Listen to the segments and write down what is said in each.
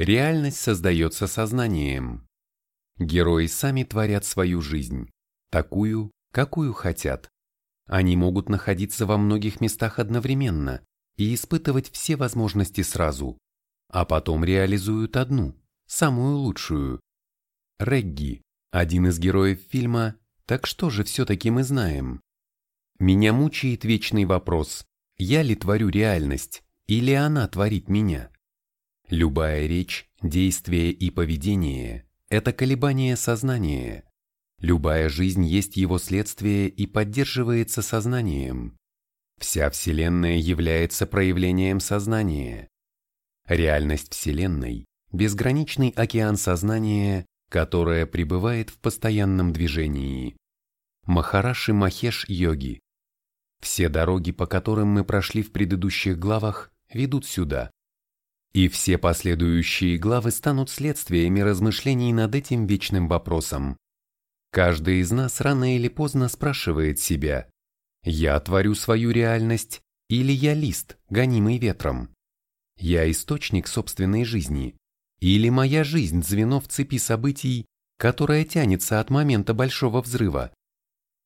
Реальность создается сознанием. Герои сами творят свою жизнь, такую, какую хотят. Они могут находиться во многих местах одновременно и испытывать все возможности сразу, а потом реализуют одну, самую лучшую. Регги, один из героев фильма «Так что же все-таки мы знаем?» Меня мучает вечный вопрос, я ли творю реальность, или она творит меня? Любая речь, действие и поведение – это колебание сознания. Любая жизнь есть его следствие и поддерживается сознанием. Вся Вселенная является проявлением сознания. Реальность Вселенной – безграничный океан сознания, которое пребывает в постоянном движении. Махараши Махеш Йоги. Все дороги, по которым мы прошли в предыдущих главах, ведут сюда. И все последующие главы станут следствиями размышлений над этим вечным вопросом. Каждый из нас рано или поздно спрашивает себя, я творю свою реальность или я лист, гонимый ветром? Я источник собственной жизни или моя жизнь звено в цепи событий, которая тянется от момента большого взрыва?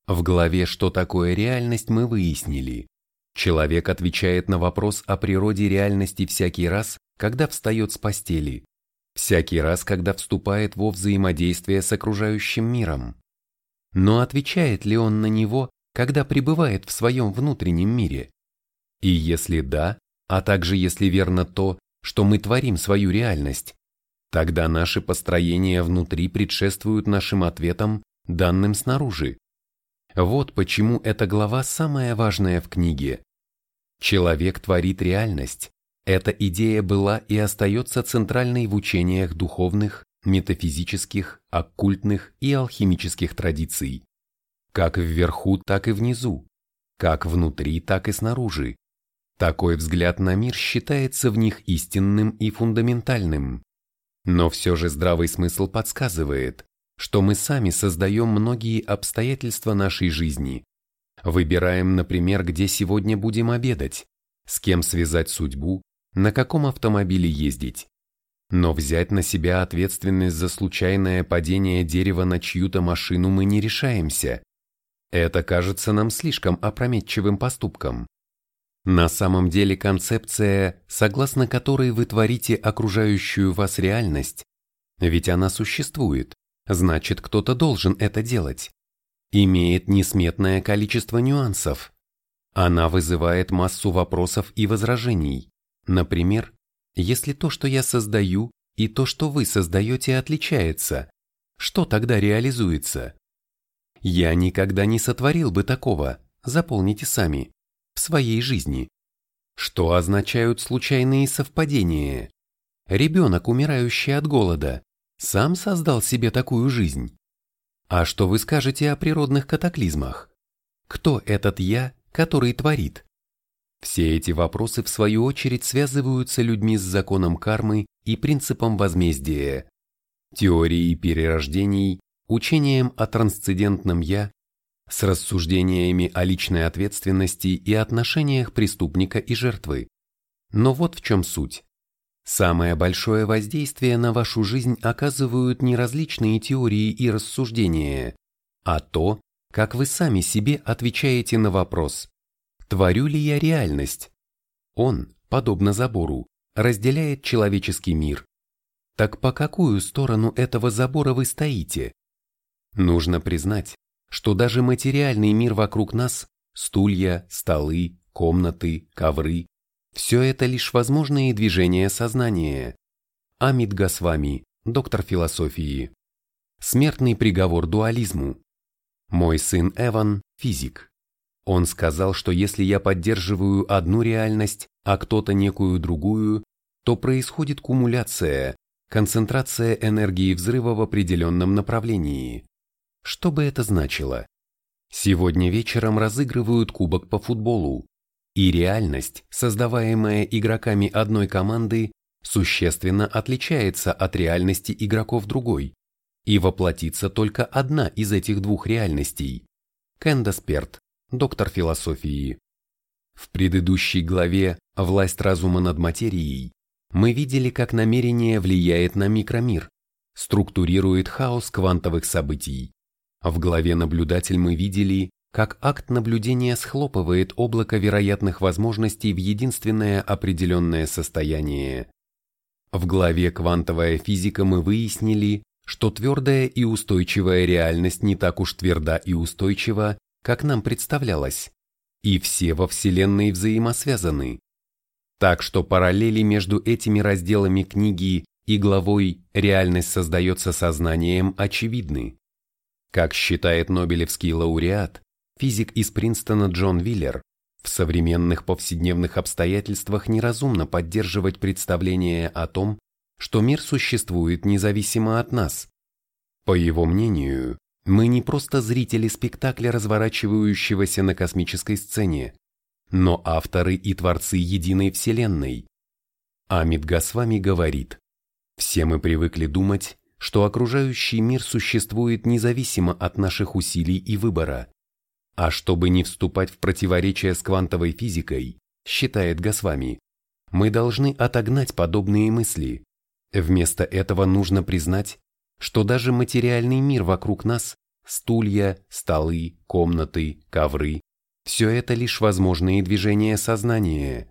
В главе «Что такое реальность» мы выяснили, Человек отвечает на вопрос о природе реальности всякий раз, когда встает с постели, всякий раз, когда вступает во взаимодействие с окружающим миром. Но отвечает ли он на него, когда пребывает в своем внутреннем мире? И если да, а также если верно то, что мы творим свою реальность, тогда наши построения внутри предшествуют нашим ответам, данным снаружи. Вот почему эта глава самая важная в книге. Человек творит реальность. Эта идея была и остается центральной в учениях духовных, метафизических, оккультных и алхимических традиций. Как вверху, так и внизу. Как внутри, так и снаружи. Такой взгляд на мир считается в них истинным и фундаментальным. Но все же здравый смысл подсказывает, что мы сами создаем многие обстоятельства нашей жизни. Выбираем, например, где сегодня будем обедать, с кем связать судьбу, на каком автомобиле ездить. Но взять на себя ответственность за случайное падение дерева на чью-то машину мы не решаемся. Это кажется нам слишком опрометчивым поступком. На самом деле концепция, согласно которой вы творите окружающую вас реальность, ведь она существует, значит кто-то должен это делать, имеет несметное количество нюансов. Она вызывает массу вопросов и возражений. Например, если то, что я создаю, и то, что вы создаете, отличается, что тогда реализуется? Я никогда не сотворил бы такого, заполните сами, в своей жизни. Что означают случайные совпадения? Ребенок, умирающий от голода, сам создал себе такую жизнь. А что вы скажете о природных катаклизмах? Кто этот «я», который творит? Все эти вопросы в свою очередь связываются людьми с законом кармы и принципом возмездия, теорией перерождений, учением о трансцендентном «я», с рассуждениями о личной ответственности и отношениях преступника и жертвы. Но вот в чем суть. Самое большое воздействие на вашу жизнь оказывают не различные теории и рассуждения, а то, как вы сами себе отвечаете на вопрос «Творю ли я реальность?» Он, подобно забору, разделяет человеческий мир. Так по какую сторону этого забора вы стоите? Нужно признать, что даже материальный мир вокруг нас – стулья, столы, комнаты, ковры все это лишь возможные движения сознания. Амид Гасвами, доктор философии. Смертный приговор дуализму. Мой сын Эван – физик. Он сказал, что если я поддерживаю одну реальность, а кто-то некую другую, то происходит кумуляция, концентрация энергии взрыва в определенном направлении. Что бы это значило? Сегодня вечером разыгрывают кубок по футболу. И реальность, создаваемая игроками одной команды, существенно отличается от реальности игроков другой, и воплотится только одна из этих двух реальностей. Кэндас Перт, доктор философии. В предыдущей главе «Власть разума над материей» мы видели, как намерение влияет на микромир, структурирует хаос квантовых событий. В главе «Наблюдатель» мы видели, как акт наблюдения схлопывает облако вероятных возможностей в единственное определенное состояние. В главе «Квантовая физика» мы выяснили, что твердая и устойчивая реальность не так уж тверда и устойчива, как нам представлялось, и все во Вселенной взаимосвязаны. Так что параллели между этими разделами книги и главой «Реальность создается сознанием» очевидны. Как считает Нобелевский лауреат, физик из Принстона Джон Виллер, в современных повседневных обстоятельствах неразумно поддерживать представление о том, что мир существует независимо от нас. По его мнению, мы не просто зрители спектакля, разворачивающегося на космической сцене, но авторы и творцы единой Вселенной. Амид Госвами говорит, «Все мы привыкли думать, что окружающий мир существует независимо от наших усилий и выбора. А чтобы не вступать в противоречие с квантовой физикой, считает Госвами, мы должны отогнать подобные мысли. Вместо этого нужно признать, что даже материальный мир вокруг нас, стулья, столы, комнаты, ковры, все это лишь возможные движения сознания.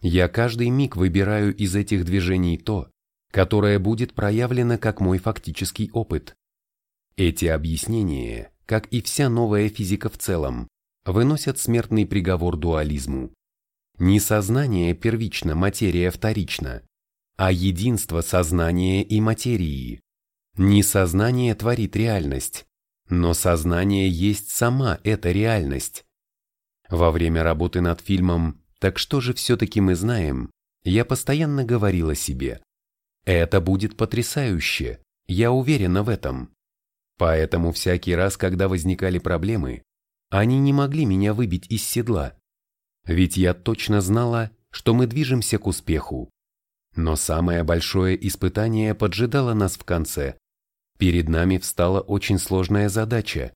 Я каждый миг выбираю из этих движений то, которое будет проявлено как мой фактический опыт. Эти объяснения, как и вся новая физика в целом, выносят смертный приговор дуализму. Не сознание первично, материя вторична, а единство сознания и материи. Не сознание творит реальность, но сознание есть сама эта реальность. Во время работы над фильмом «Так что же все-таки мы знаем?» я постоянно говорила себе «Это будет потрясающе, я уверена в этом». Поэтому всякий раз, когда возникали проблемы, они не могли меня выбить из седла. Ведь я точно знала, что мы движемся к успеху. Но самое большое испытание поджидало нас в конце. Перед нами встала очень сложная задача.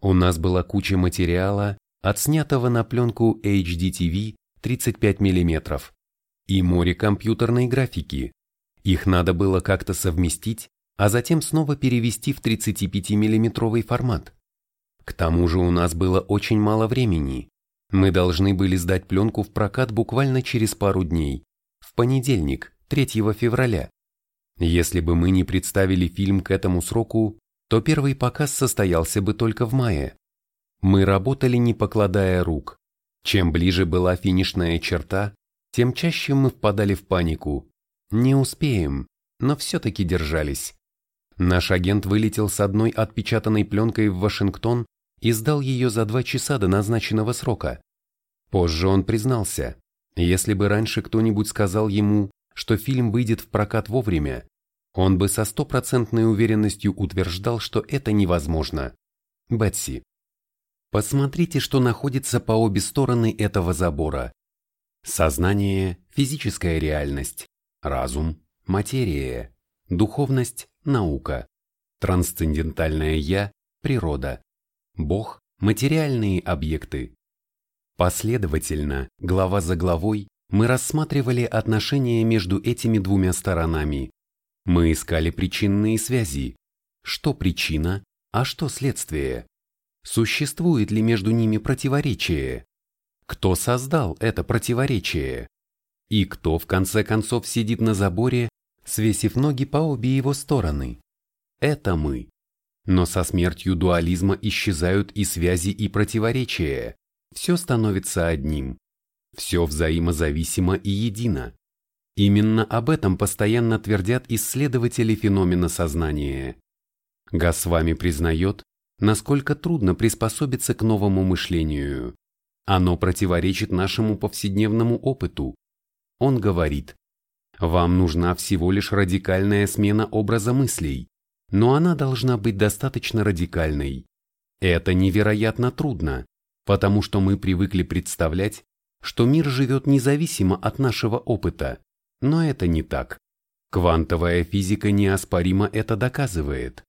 У нас была куча материала, отснятого на пленку HDTV 35 мм, и море компьютерной графики. Их надо было как-то совместить, а затем снова перевести в 35 миллиметровый формат. К тому же у нас было очень мало времени. Мы должны были сдать пленку в прокат буквально через пару дней, в понедельник, 3 февраля. Если бы мы не представили фильм к этому сроку, то первый показ состоялся бы только в мае. Мы работали не покладая рук. Чем ближе была финишная черта, тем чаще мы впадали в панику. Не успеем, но все-таки держались. Наш агент вылетел с одной отпечатанной пленкой в Вашингтон и сдал ее за два часа до назначенного срока. Позже он признался, если бы раньше кто-нибудь сказал ему, что фильм выйдет в прокат вовремя, он бы со стопроцентной уверенностью утверждал, что это невозможно. Бетси. Посмотрите, что находится по обе стороны этого забора. Сознание – физическая реальность, разум – материя, духовность – наука, трансцендентальное «я» – природа, Бог – материальные объекты. Последовательно, глава за главой, мы рассматривали отношения между этими двумя сторонами. Мы искали причинные связи. Что причина, а что следствие? Существует ли между ними противоречие? Кто создал это противоречие? И кто в конце концов сидит на заборе, свесив ноги по обе его стороны? Это мы. Но со смертью дуализма исчезают и связи, и противоречия. Все становится одним. Все взаимозависимо и едино. Именно об этом постоянно твердят исследователи феномена сознания. Гасвами признает, насколько трудно приспособиться к новому мышлению. Оно противоречит нашему повседневному опыту. Он говорит, вам нужна всего лишь радикальная смена образа мыслей, но она должна быть достаточно радикальной. Это невероятно трудно, потому что мы привыкли представлять, что мир живет независимо от нашего опыта, но это не так. Квантовая физика неоспоримо это доказывает.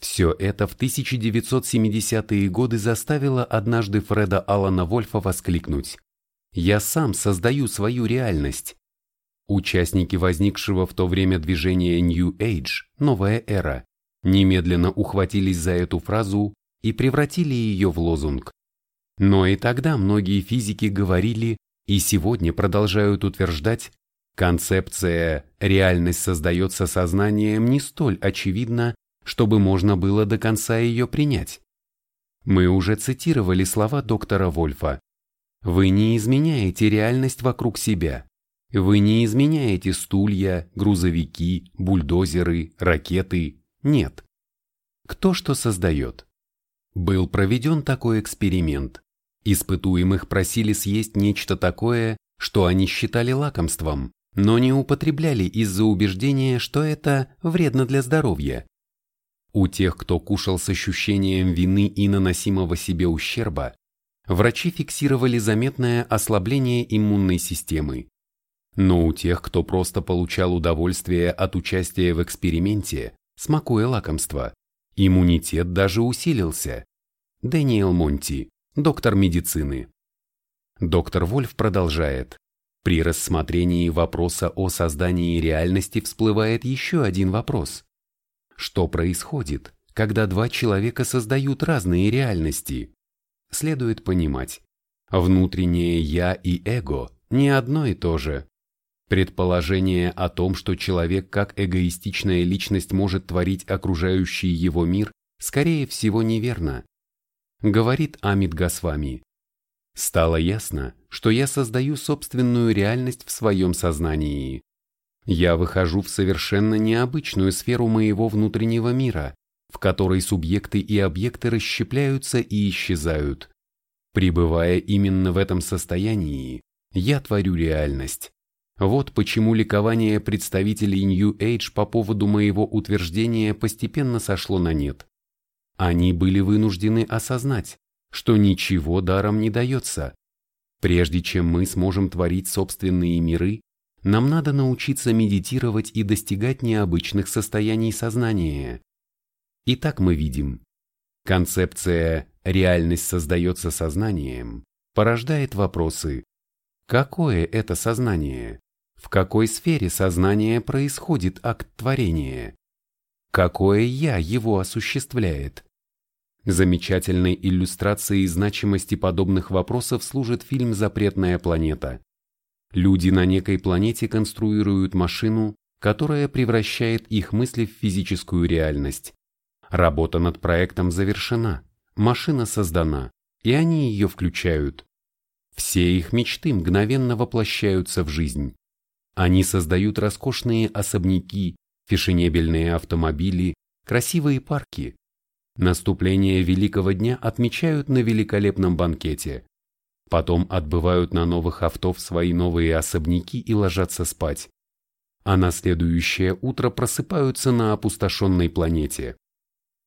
Все это в 1970-е годы заставило однажды Фреда Алана Вольфа воскликнуть «Я сам создаю свою реальность». Участники возникшего в то время движения New Age, новая эра, немедленно ухватились за эту фразу и превратили ее в лозунг. Но и тогда многие физики говорили и сегодня продолжают утверждать, концепция «реальность создается сознанием» не столь очевидна, чтобы можно было до конца ее принять. Мы уже цитировали слова доктора Вольфа. Вы не изменяете реальность вокруг себя. Вы не изменяете стулья, грузовики, бульдозеры, ракеты. Нет. Кто что создает? Был проведен такой эксперимент. Испытуемых просили съесть нечто такое, что они считали лакомством, но не употребляли из-за убеждения, что это вредно для здоровья. У тех, кто кушал с ощущением вины и наносимого себе ущерба, врачи фиксировали заметное ослабление иммунной системы. Но у тех, кто просто получал удовольствие от участия в эксперименте, смакуя лакомство, иммунитет даже усилился. Дэниел Монти доктор медицины. Доктор Вольф продолжает. При рассмотрении вопроса о создании реальности всплывает еще один вопрос. Что происходит, когда два человека создают разные реальности? Следует понимать, внутреннее «я» и «эго» не одно и то же. Предположение о том, что человек как эгоистичная личность может творить окружающий его мир, скорее всего неверно говорит Амид Гасвами. Стало ясно, что я создаю собственную реальность в своем сознании. Я выхожу в совершенно необычную сферу моего внутреннего мира, в которой субъекты и объекты расщепляются и исчезают. Пребывая именно в этом состоянии, я творю реальность. Вот почему ликование представителей New Age по поводу моего утверждения постепенно сошло на нет. Они были вынуждены осознать, что ничего даром не дается. Прежде чем мы сможем творить собственные миры, нам надо научиться медитировать и достигать необычных состояний сознания. Итак, мы видим, концепция «реальность создается сознанием» порождает вопросы «Какое это сознание?» В какой сфере сознания происходит акт творения? Какое «я» его осуществляет? Замечательной иллюстрацией значимости подобных вопросов служит фильм «Запретная планета». Люди на некой планете конструируют машину, которая превращает их мысли в физическую реальность. Работа над проектом завершена, машина создана, и они ее включают. Все их мечты мгновенно воплощаются в жизнь. Они создают роскошные особняки, фешенебельные автомобили, красивые парки, Наступление Великого дня отмечают на великолепном банкете. Потом отбывают на новых авто в свои новые особняки и ложатся спать. А на следующее утро просыпаются на опустошенной планете.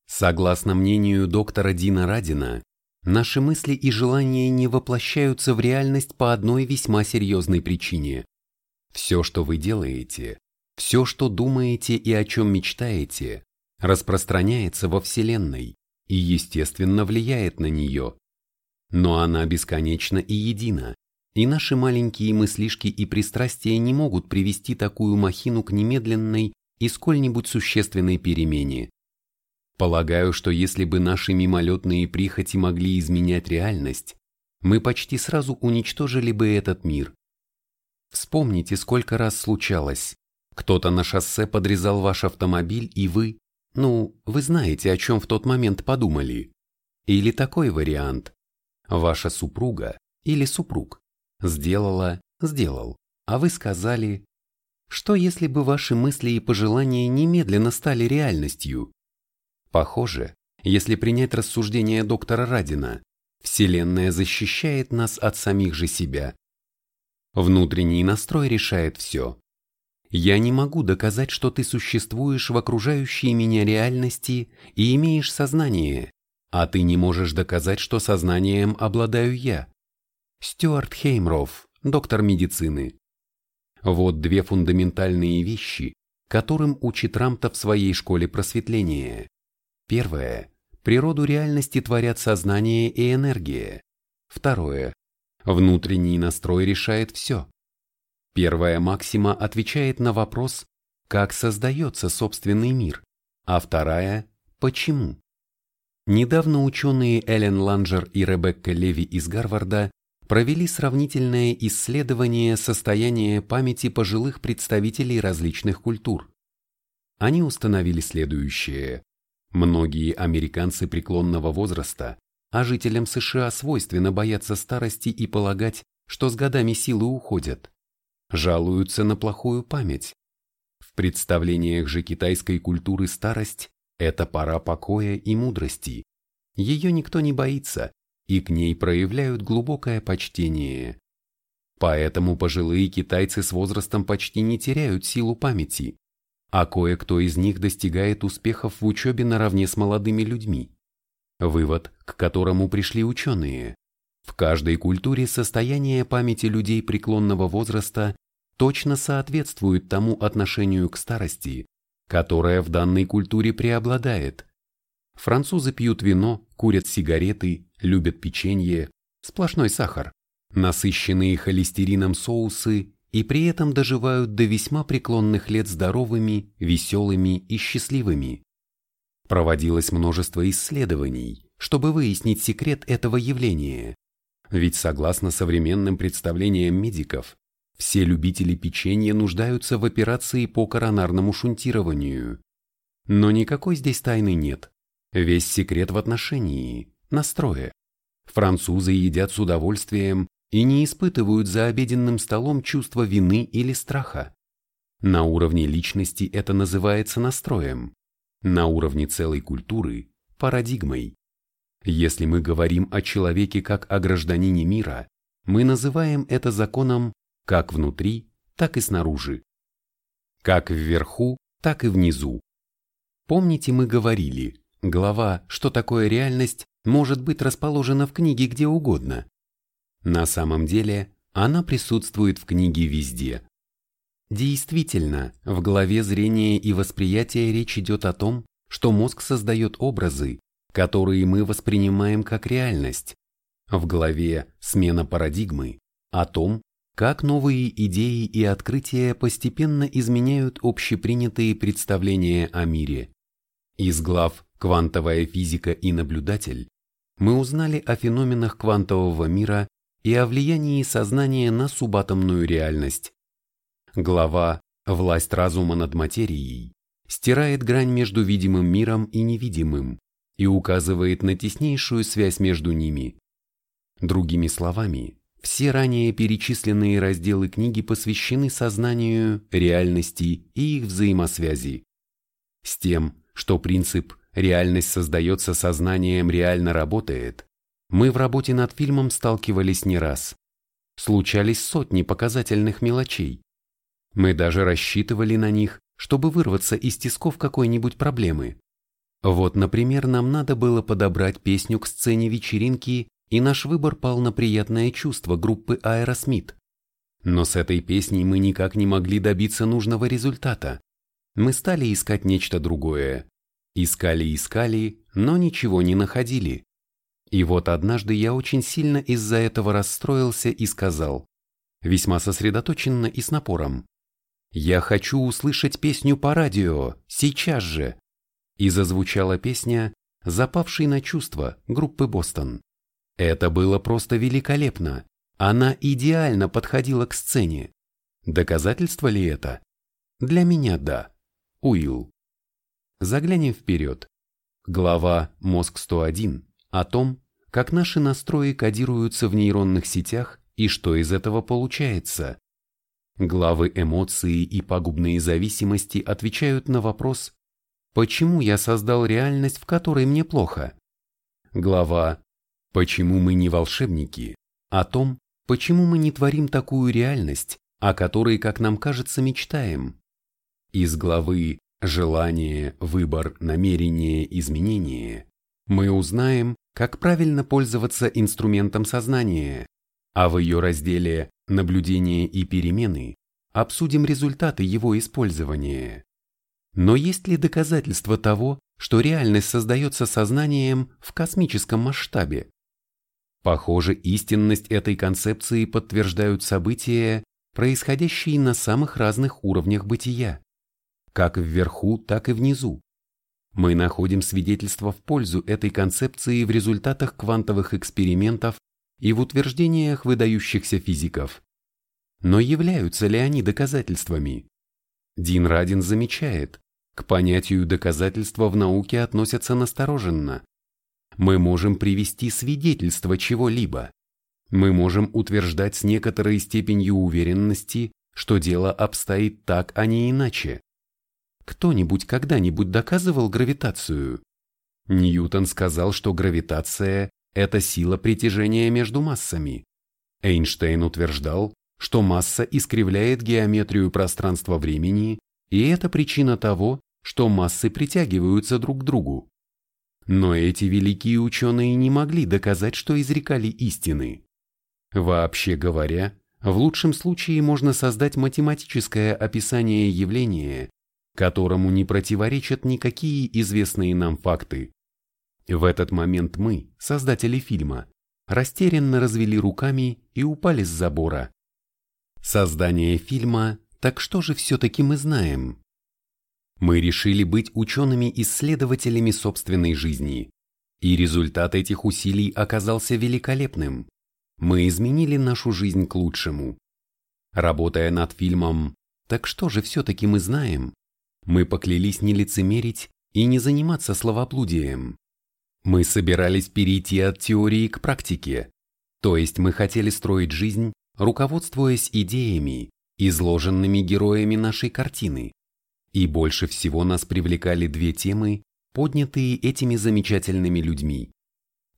Согласно мнению доктора Дина Радина, наши мысли и желания не воплощаются в реальность по одной весьма серьезной причине. Все, что вы делаете, все, что думаете и о чем мечтаете, распространяется во Вселенной и, естественно, влияет на нее. Но она бесконечна и едина, и наши маленькие мыслишки и пристрастия не могут привести такую махину к немедленной и сколь-нибудь существенной перемене. Полагаю, что если бы наши мимолетные прихоти могли изменять реальность, мы почти сразу уничтожили бы этот мир. Вспомните, сколько раз случалось. Кто-то на шоссе подрезал ваш автомобиль, и вы, ну, вы знаете, о чем в тот момент подумали. Или такой вариант. Ваша супруга или супруг сделала, сделал, а вы сказали, что если бы ваши мысли и пожелания немедленно стали реальностью? Похоже, если принять рассуждение доктора Радина, Вселенная защищает нас от самих же себя. Внутренний настрой решает все. Я не могу доказать, что ты существуешь в окружающей меня реальности и имеешь сознание, а ты не можешь доказать, что сознанием обладаю я. Стюарт Хеймроф, доктор медицины. Вот две фундаментальные вещи, которым учит Рамта в своей школе просветления. Первое. Природу реальности творят сознание и энергия. Второе. Внутренний настрой решает все. Первая максима отвечает на вопрос, как создается собственный мир, а вторая – почему. Недавно ученые Эллен Ланджер и Ребекка Леви из Гарварда провели сравнительное исследование состояния памяти пожилых представителей различных культур. Они установили следующее. Многие американцы преклонного возраста, а жителям США свойственно бояться старости и полагать, что с годами силы уходят, жалуются на плохую память. В представлениях же китайской культуры старость – это пора покоя и мудрости. Ее никто не боится, и к ней проявляют глубокое почтение. Поэтому пожилые китайцы с возрастом почти не теряют силу памяти, а кое-кто из них достигает успехов в учебе наравне с молодыми людьми. Вывод, к которому пришли ученые. В каждой культуре состояние памяти людей преклонного возраста точно соответствует тому отношению к старости, которое в данной культуре преобладает. Французы пьют вино, курят сигареты, любят печенье, сплошной сахар, насыщенные холестерином соусы и при этом доживают до весьма преклонных лет здоровыми, веселыми и счастливыми. Проводилось множество исследований, чтобы выяснить секрет этого явления. Ведь согласно современным представлениям медиков, все любители печенья нуждаются в операции по коронарному шунтированию. Но никакой здесь тайны нет. Весь секрет в отношении, настрое. Французы едят с удовольствием и не испытывают за обеденным столом чувства вины или страха. На уровне личности это называется настроем, на уровне целой культуры – парадигмой. Если мы говорим о человеке как о гражданине мира, мы называем это законом как внутри, так и снаружи. Как вверху, так и внизу. Помните, мы говорили, глава «Что такое реальность» может быть расположена в книге где угодно. На самом деле, она присутствует в книге везде. Действительно, в главе зрения и восприятия речь идет о том, что мозг создает образы, которые мы воспринимаем как реальность. В главе «Смена парадигмы» о том, как новые идеи и открытия постепенно изменяют общепринятые представления о мире. Из глав «Квантовая физика и наблюдатель» мы узнали о феноменах квантового мира и о влиянии сознания на субатомную реальность. Глава «Власть разума над материей» стирает грань между видимым миром и невидимым и указывает на теснейшую связь между ними. Другими словами, все ранее перечисленные разделы книги посвящены сознанию, реальности и их взаимосвязи. С тем, что принцип «реальность создается сознанием» реально работает, мы в работе над фильмом сталкивались не раз. Случались сотни показательных мелочей. Мы даже рассчитывали на них, чтобы вырваться из тисков какой-нибудь проблемы. Вот, например, нам надо было подобрать песню к сцене вечеринки, и наш выбор пал на приятное чувство группы Аэросмит. Но с этой песней мы никак не могли добиться нужного результата. Мы стали искать нечто другое. Искали-искали, но ничего не находили. И вот однажды я очень сильно из-за этого расстроился и сказал, весьма сосредоточенно и с напором, «Я хочу услышать песню по радио, сейчас же!» И зазвучала песня «Запавший на чувство» группы «Бостон». Это было просто великолепно. Она идеально подходила к сцене. Доказательство ли это? Для меня да. Уилл. Заглянем вперед. Глава «Мозг 101» о том, как наши настрои кодируются в нейронных сетях и что из этого получается. Главы эмоции и пагубные зависимости отвечают на вопрос «Почему я создал реальность, в которой мне плохо?» Глава «Почему мы не волшебники?» о том, почему мы не творим такую реальность, о которой, как нам кажется, мечтаем. Из главы «Желание, выбор, намерение, изменение» мы узнаем, как правильно пользоваться инструментом сознания, а в ее разделе «Наблюдение и перемены» обсудим результаты его использования. Но есть ли доказательства того, что реальность создается сознанием в космическом масштабе? Похоже, истинность этой концепции подтверждают события, происходящий на самых разных уровнях бытия, как вверху, так и внизу. Мы находим свидетельства в пользу этой концепции в результатах квантовых экспериментов и в утверждениях выдающихся физиков. Но являются ли они доказательствами? Дин Радин замечает, к понятию доказательства в науке относятся настороженно. Мы можем привести свидетельство чего-либо. Мы можем утверждать с некоторой степенью уверенности, что дело обстоит так, а не иначе. Кто-нибудь когда-нибудь доказывал гравитацию? Ньютон сказал, что гравитация – это сила притяжения между массами. Эйнштейн утверждал, что масса искривляет геометрию пространства-времени, и это причина того, что массы притягиваются друг к другу. Но эти великие ученые не могли доказать, что изрекали истины. Вообще говоря, в лучшем случае можно создать математическое описание явления, которому не противоречат никакие известные нам факты. В этот момент мы, создатели фильма, растерянно развели руками и упали с забора. Создание фильма «Так что же все-таки мы знаем?» Мы решили быть учеными-исследователями собственной жизни, и результат этих усилий оказался великолепным. Мы изменили нашу жизнь к лучшему. Работая над фильмом «Так что же все-таки мы знаем?» мы поклялись не лицемерить и не заниматься словоблудием. Мы собирались перейти от теории к практике, то есть мы хотели строить жизнь, руководствуясь идеями, изложенными героями нашей картины. И больше всего нас привлекали две темы, поднятые этими замечательными людьми.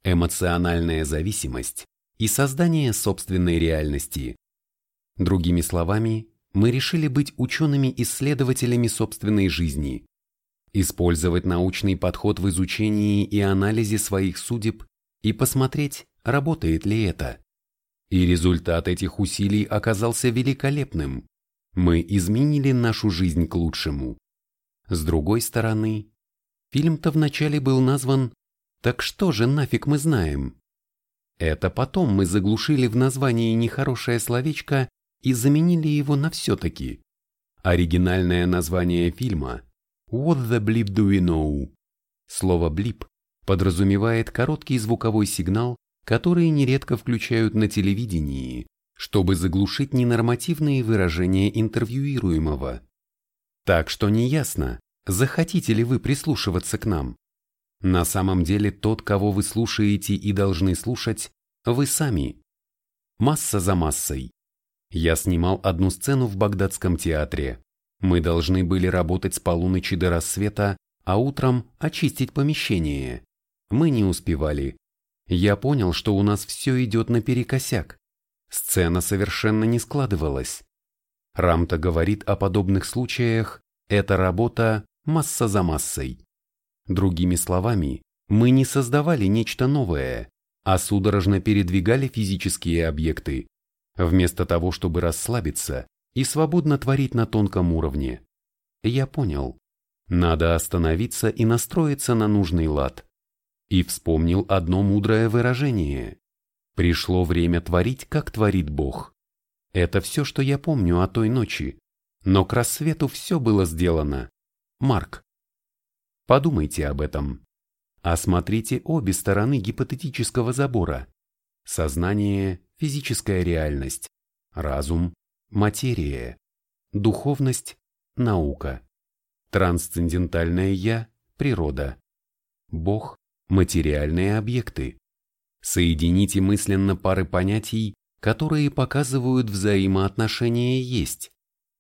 Эмоциональная зависимость и создание собственной реальности. Другими словами, мы решили быть учеными-исследователями собственной жизни, использовать научный подход в изучении и анализе своих судеб и посмотреть, работает ли это. И результат этих усилий оказался великолепным. Мы изменили нашу жизнь к лучшему. С другой стороны, фильм-то вначале был назван «Так что же нафиг мы знаем?» Это потом мы заглушили в названии нехорошее словечко и заменили его на все-таки. Оригинальное название фильма «What the bleep do we know?» Слово «блип» подразумевает короткий звуковой сигнал, который нередко включают на телевидении, чтобы заглушить ненормативные выражения интервьюируемого. Так что неясно, захотите ли вы прислушиваться к нам. На самом деле тот, кого вы слушаете и должны слушать, вы сами. Масса за массой. Я снимал одну сцену в Багдадском театре. Мы должны были работать с полуночи до рассвета, а утром очистить помещение. Мы не успевали. Я понял, что у нас все идет наперекосяк. Сцена совершенно не складывалась. Рамта говорит о подобных случаях, это работа масса за массой. Другими словами, мы не создавали нечто новое, а судорожно передвигали физические объекты, вместо того, чтобы расслабиться и свободно творить на тонком уровне. Я понял, надо остановиться и настроиться на нужный лад. И вспомнил одно мудрое выражение. Пришло время творить, как творит Бог. Это все, что я помню о той ночи. Но к рассвету все было сделано. Марк. Подумайте об этом. Осмотрите обе стороны гипотетического забора. Сознание, физическая реальность, разум, материя, духовность, наука, трансцендентальное «я» – природа, Бог – материальные объекты. Соедините мысленно пары понятий, которые показывают взаимоотношения есть.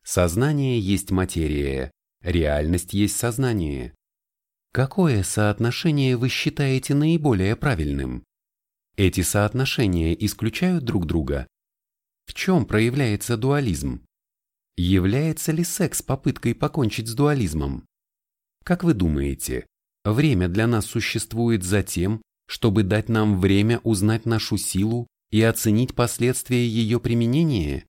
Сознание есть материя, реальность есть сознание. Какое соотношение вы считаете наиболее правильным? Эти соотношения исключают друг друга? В чем проявляется дуализм? Является ли секс попыткой покончить с дуализмом? Как вы думаете, время для нас существует за тем, чтобы дать нам время узнать нашу силу и оценить последствия ее применения?